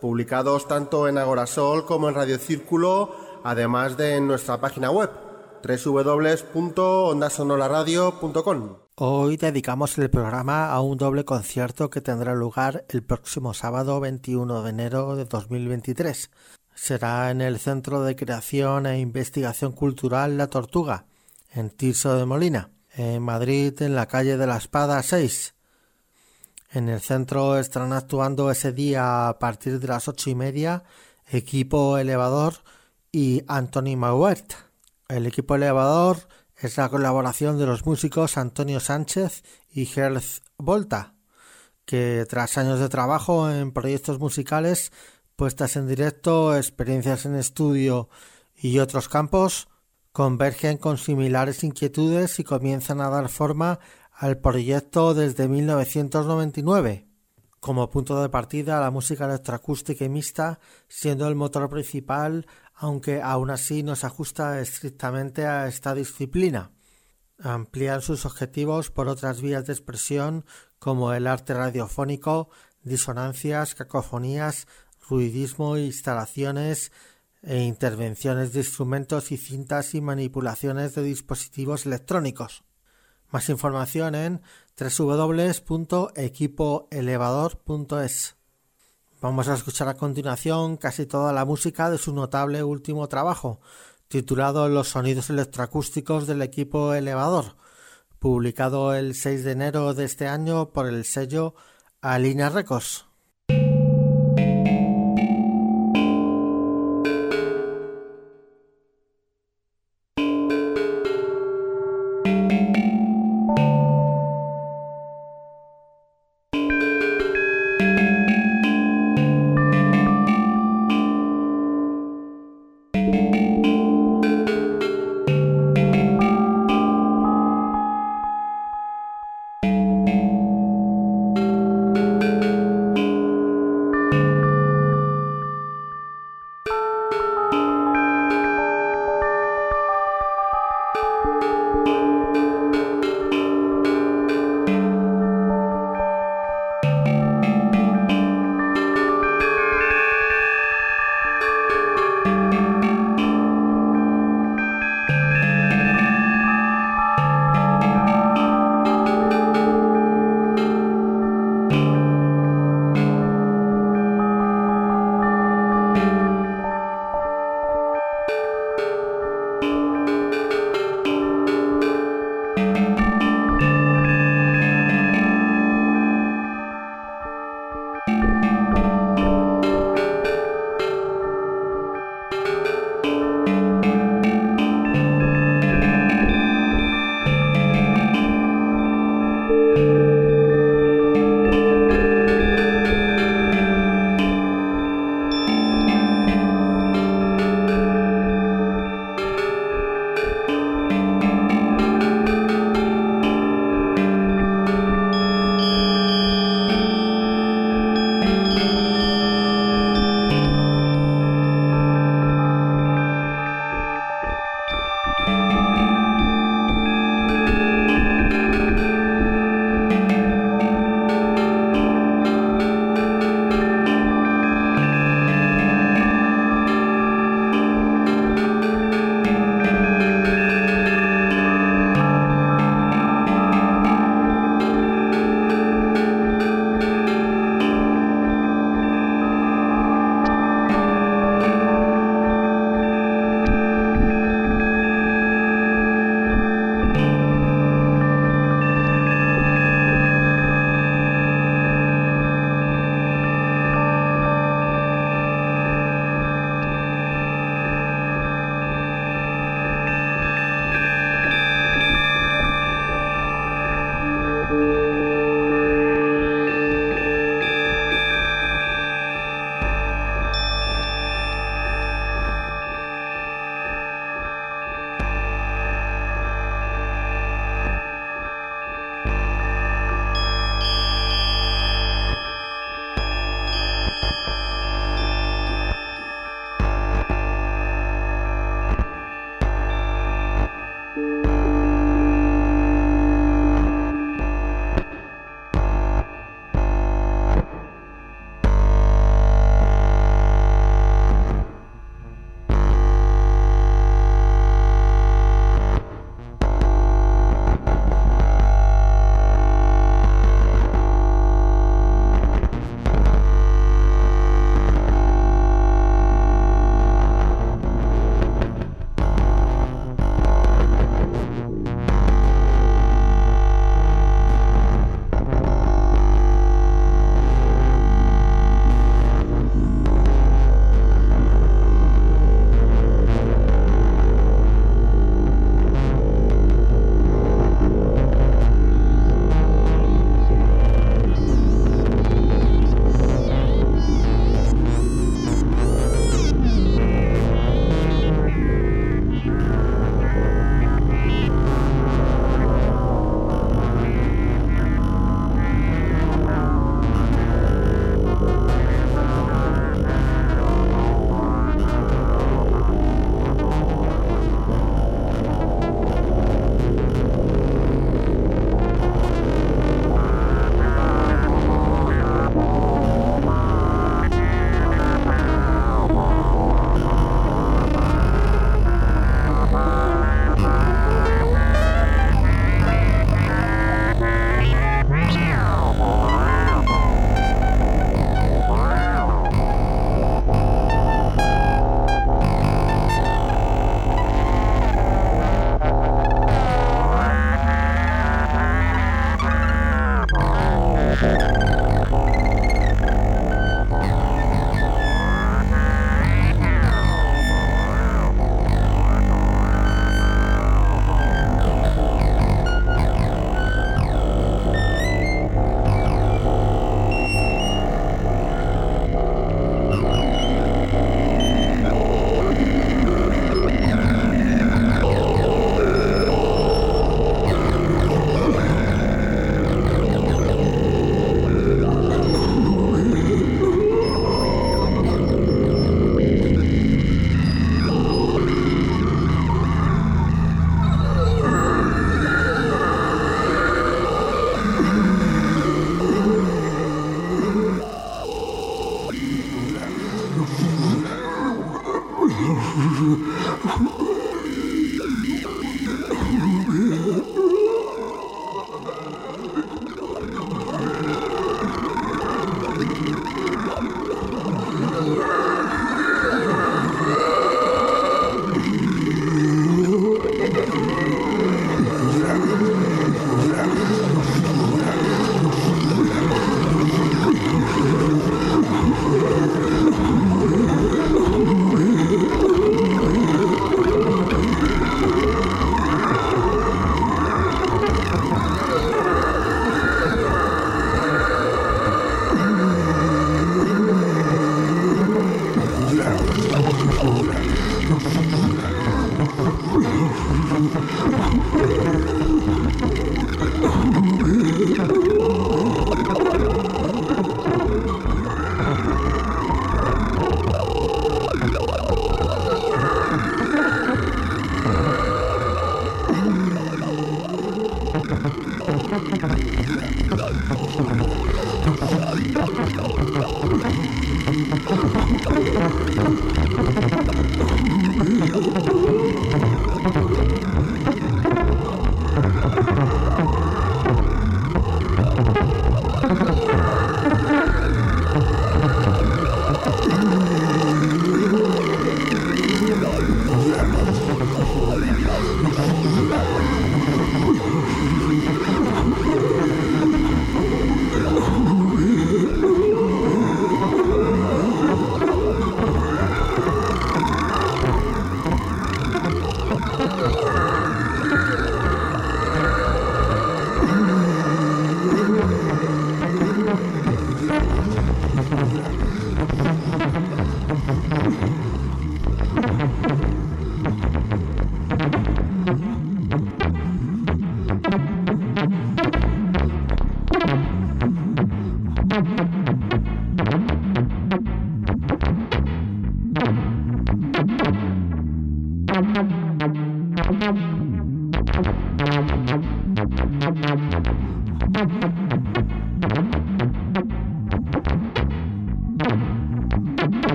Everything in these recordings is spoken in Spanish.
publicados tanto en Agorasol como en Radio Círculo, además de en nuestra página web www.ondasonoraradio.com. Hoy dedicamos el programa a un doble concierto que tendrá lugar el próximo sábado 21 de enero de 2023. Será en el Centro de Creación e Investigación Cultural La Tortuga, en Tirso de Molina en Madrid, en la calle de la Espada 6. En el centro estarán actuando ese día a partir de las ocho y media equipo elevador y Anthony Mauert. El equipo elevador es la colaboración de los músicos Antonio Sánchez y Gerz Volta, que tras años de trabajo en proyectos musicales, puestas en directo, experiencias en estudio y otros campos, convergen con similares inquietudes y comienzan a dar forma al proyecto desde 1999. Como punto de partida, la música electroacústica y mixta siendo el motor principal, aunque aún así no se ajusta estrictamente a esta disciplina. Amplían sus objetivos por otras vías de expresión como el arte radiofónico, disonancias, cacofonías, ruidismo, instalaciones, e intervenciones de instrumentos y cintas y manipulaciones de dispositivos electrónicos. Más información en www.equipoelevador.es. Vamos a escuchar a continuación casi toda la música de su notable último trabajo, titulado Los sonidos electroacústicos del equipo elevador, publicado el 6 de enero de este año por el sello Alina Records.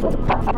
¡Papapap!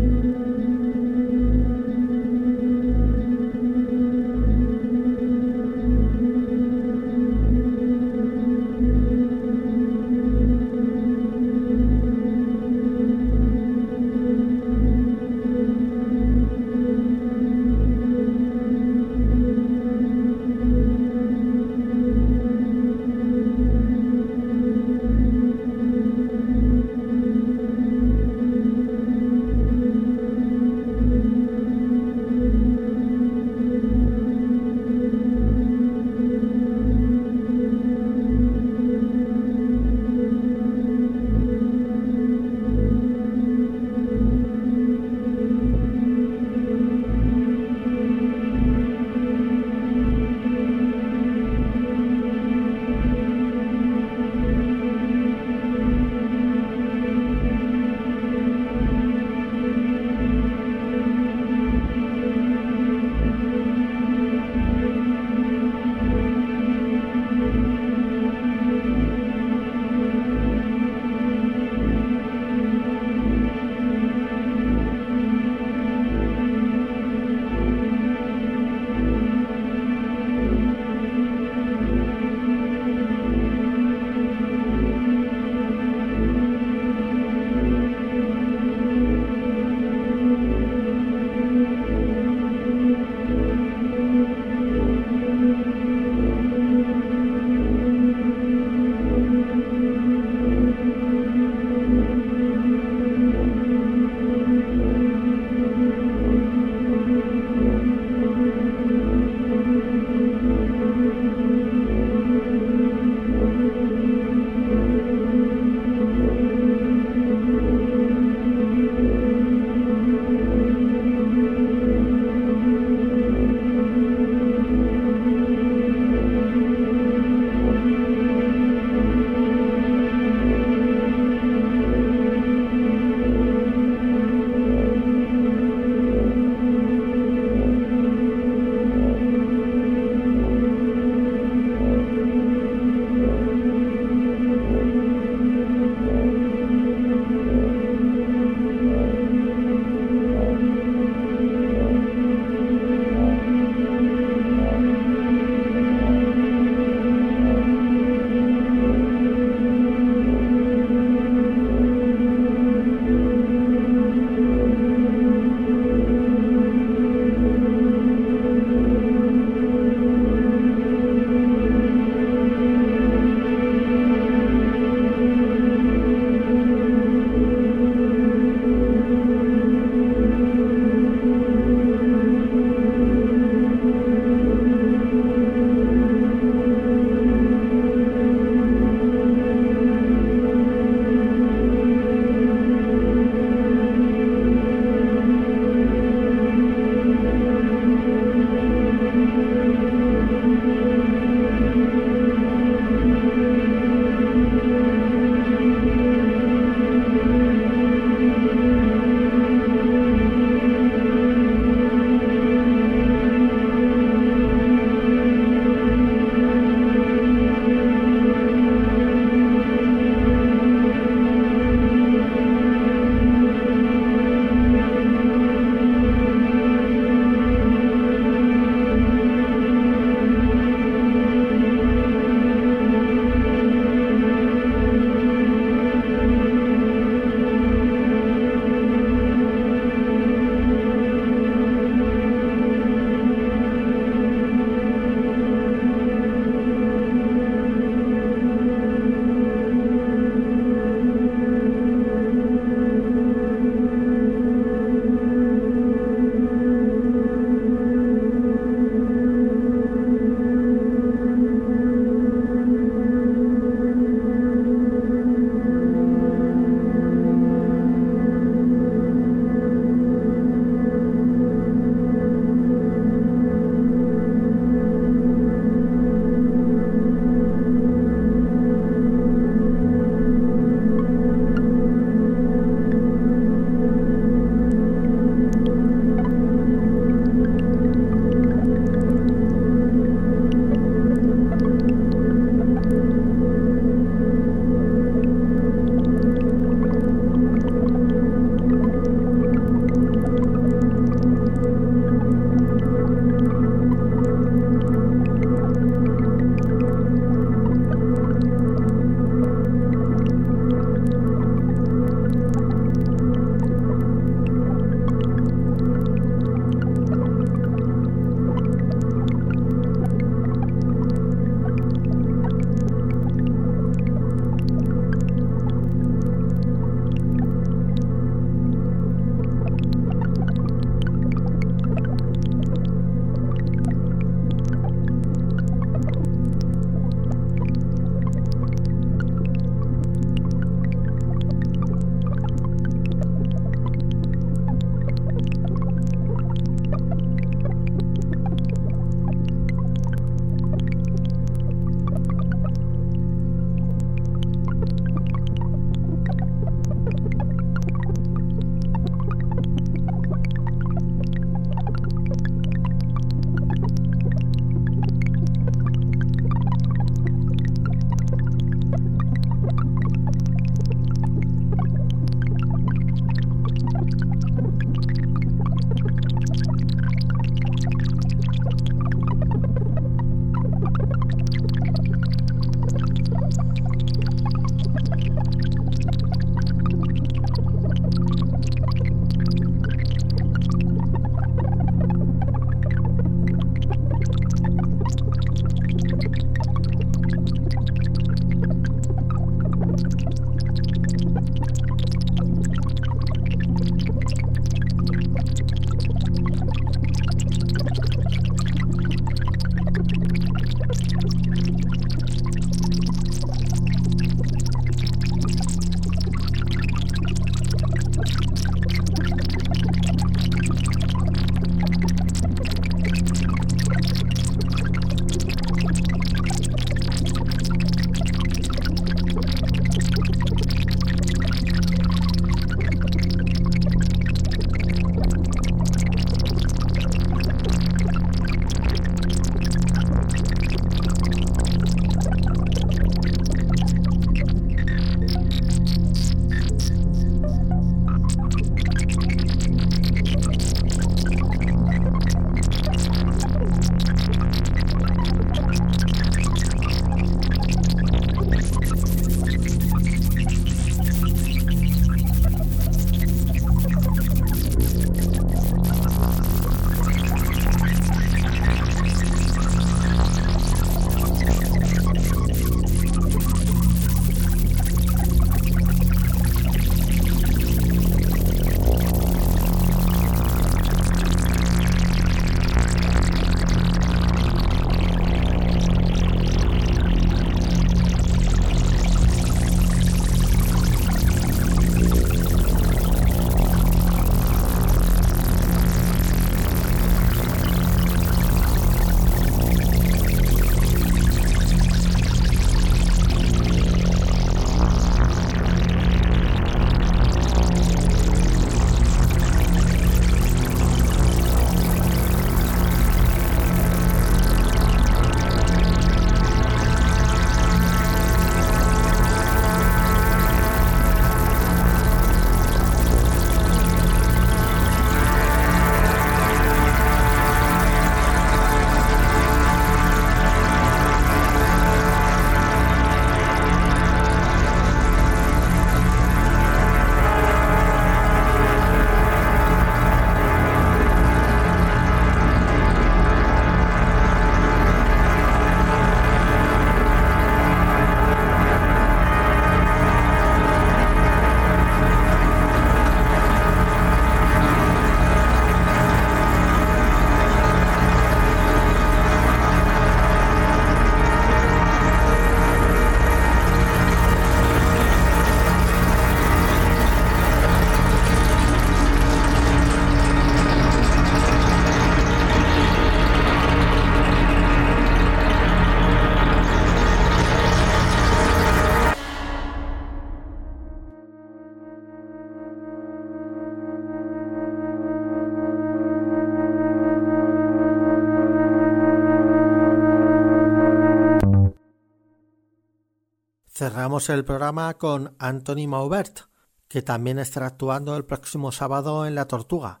Cerramos el programa con Anthony Maubert, que también estará actuando el próximo sábado en La Tortuga.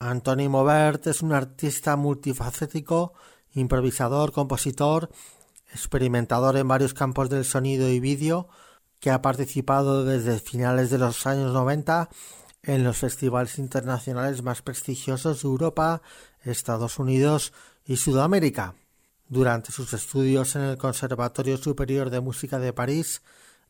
Anthony Maubert es un artista multifacético, improvisador, compositor, experimentador en varios campos del sonido y vídeo, que ha participado desde finales de los años 90 en los festivales internacionales más prestigiosos de Europa, Estados Unidos y Sudamérica. Durante sus estudios en el Conservatorio Superior de Música de París,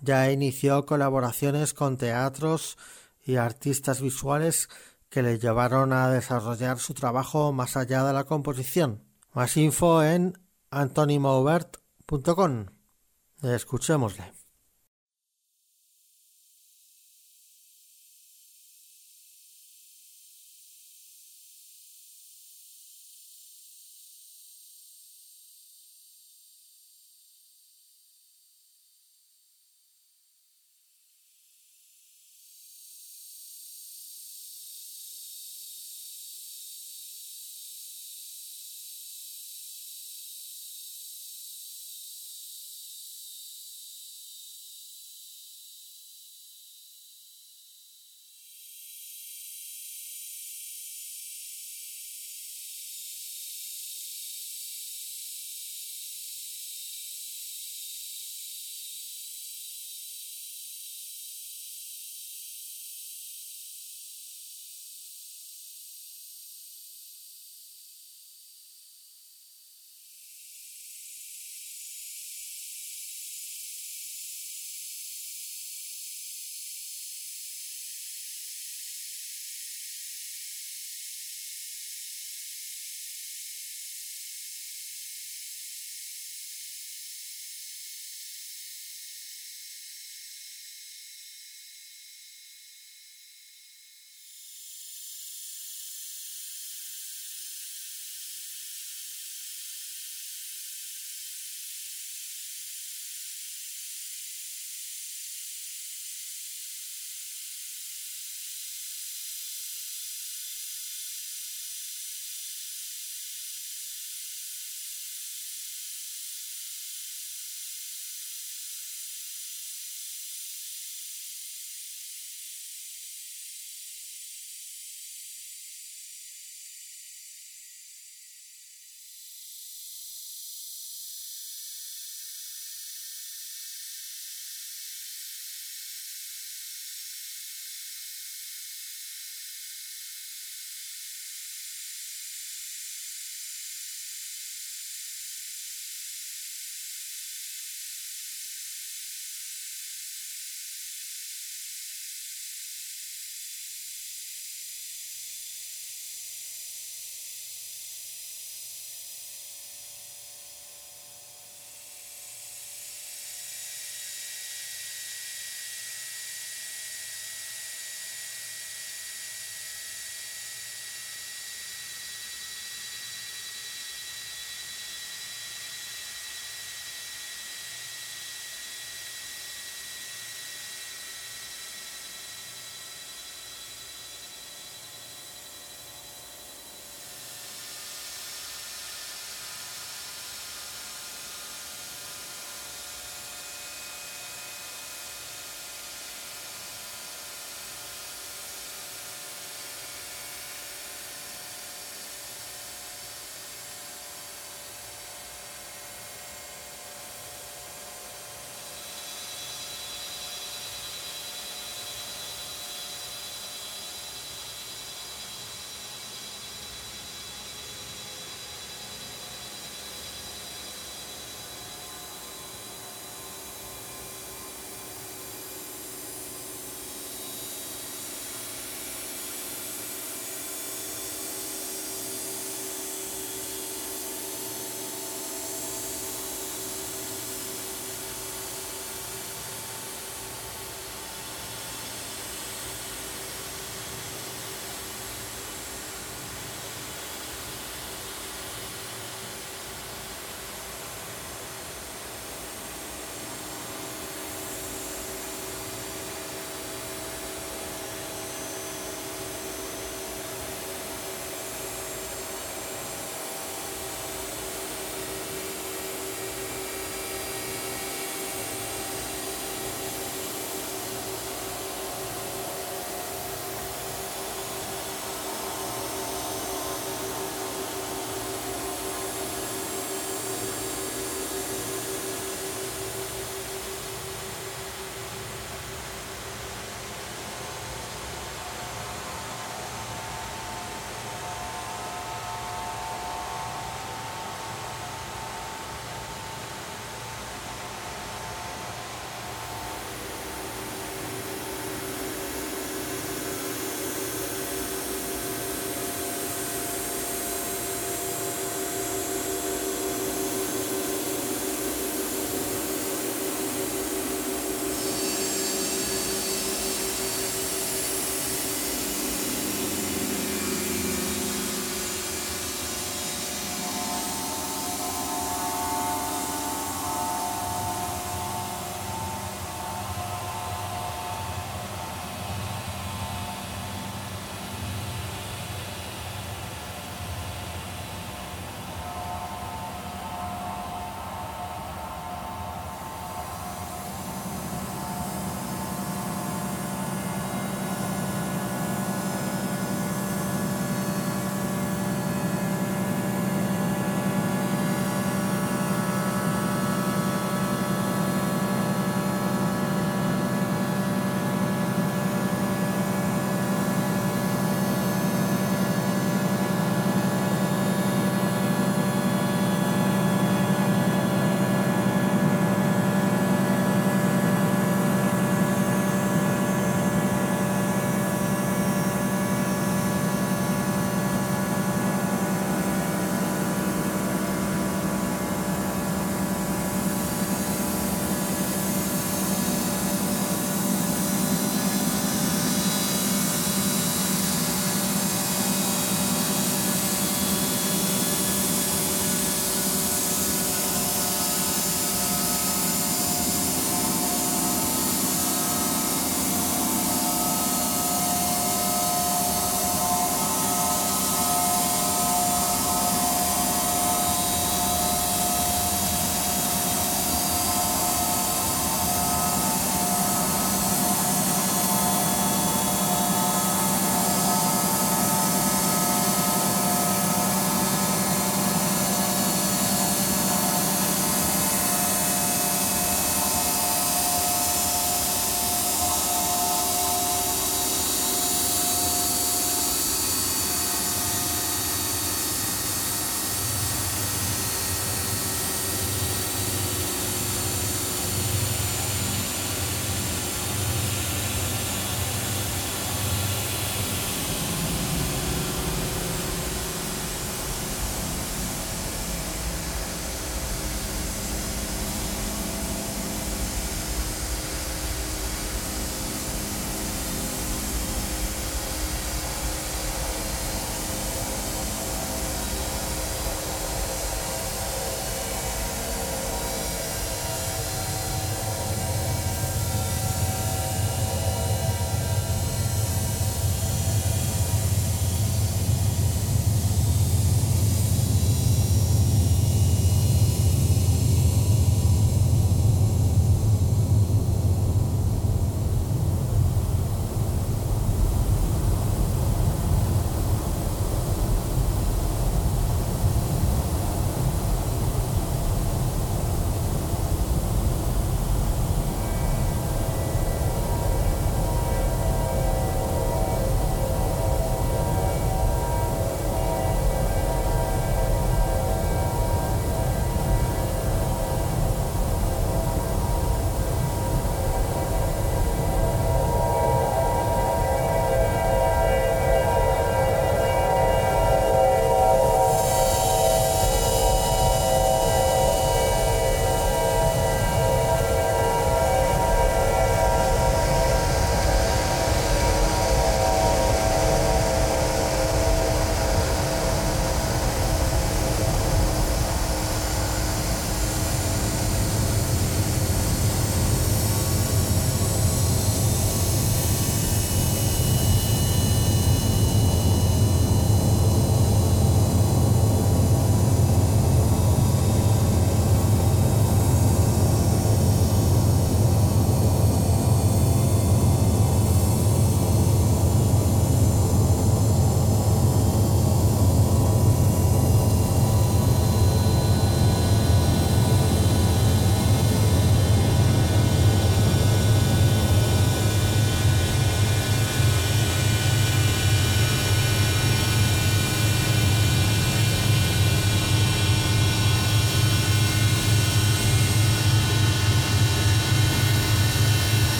ya inició colaboraciones con teatros y artistas visuales que le llevaron a desarrollar su trabajo más allá de la composición. Más info en antonimoubert.com. Escuchémosle.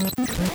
Mm-hmm.